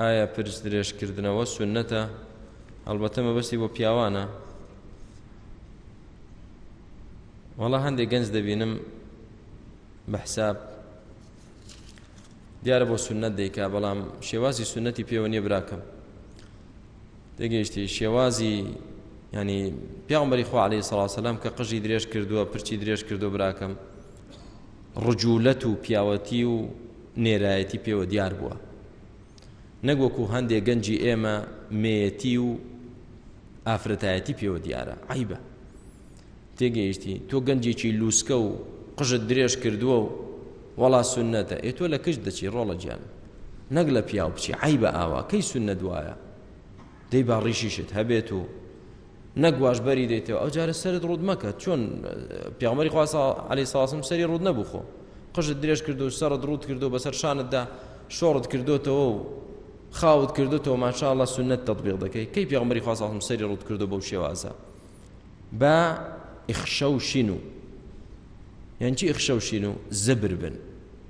ئایا پرس درێژ کردنەوە سنەتە هەڵبەتە مەبەستی بۆ پیاوانە وەڵا هەندێک گەنج دەبینم بە حساب دیارە بۆ سنەت دەیکا بەڵام شێوازی سنەتی پێوە نیە براکەم دەگەیشتی شێوازی ینی پیاومبەری خوا عليه سەڵاسەلام کە قژی درێژ کردووە پرچی درێژ کردو براکەم ڕجولەت و پیاوەتی و نێرایەتی پێوە دیار بووە نەک وەکو هەندێک گەنجی ئێمە مێەتی و ئافرەتایەتی پێوە دیارە عیبە تێگەیشتی تۆ گەنجێکی لوسکە و قژت درێژ کردووە و وەڵا سنەتە ئێ تۆ لە کشت دەچی ڕۆڵە گیان نەک لە پیاو بچی عیبە ئاوا کەی سنە دوایە دەی با ڕیشیشت هەبێت و نەگواش بەری دەیتەوە ئەو جارە سەرت ڕوود مەکە چۆن پیامەری خوا علی ساسم سەری ڕوود نەبوو خۆ قژت درێژ کرد و سەرت ڕوود کردو بەسەر شانتدا شۆڕت کردوتەوە و خاوت کردوتەوە ماشاءله سنت تطبیق دەکەی کەی پیامەری خوا ساسم سەری ڕوود کردو بەو شێوازە با ئخشە و شین و یانچی ئخشە و شین و زبر بن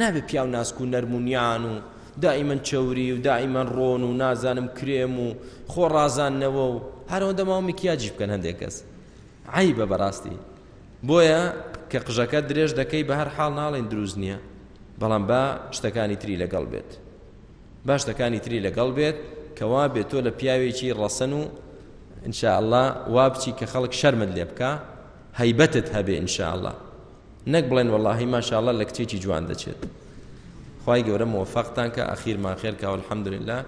نابێ پیاو ناسک و نەرم و نیان و دائیمەن چەوری و دائیمەن ڕۆن و نازانم کرێم و خۆ ڕازانەوە و هەرەوەندە ماوە میکیاجی بکەن هەندێک کەس عیبە بەڕاستی بۆیە کە قژەکە درێژ دەکەی بە هەر حاڵ ناڵێن دروست نییە بەڵام با شتەکانی تری لەگەڵ بێت با شتەکانی تری لەگەڵ بێت کەوا بێت تۆ لە پیاوێکی ڕەسەن و انشاءله وا بچی کە خەڵک شەرمت لێ بکە هەیبەتت هەبێ انشاءله نەک بڵێن وەڵاهی ماشاءاللە لە کچێکی جوان دەچێت خوای گەورە موفقتان کە ئەخیرمان خێر کاوە الحمدلله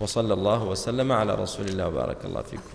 وصلى الله وسلم على رسول الله وبارك الله فيكم